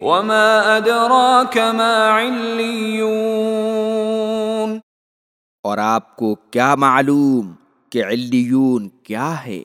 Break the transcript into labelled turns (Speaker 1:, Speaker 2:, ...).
Speaker 1: وما ادراك ما عليون
Speaker 2: اور آپ کو کیا معلوم کہ علیون کیا ہے؟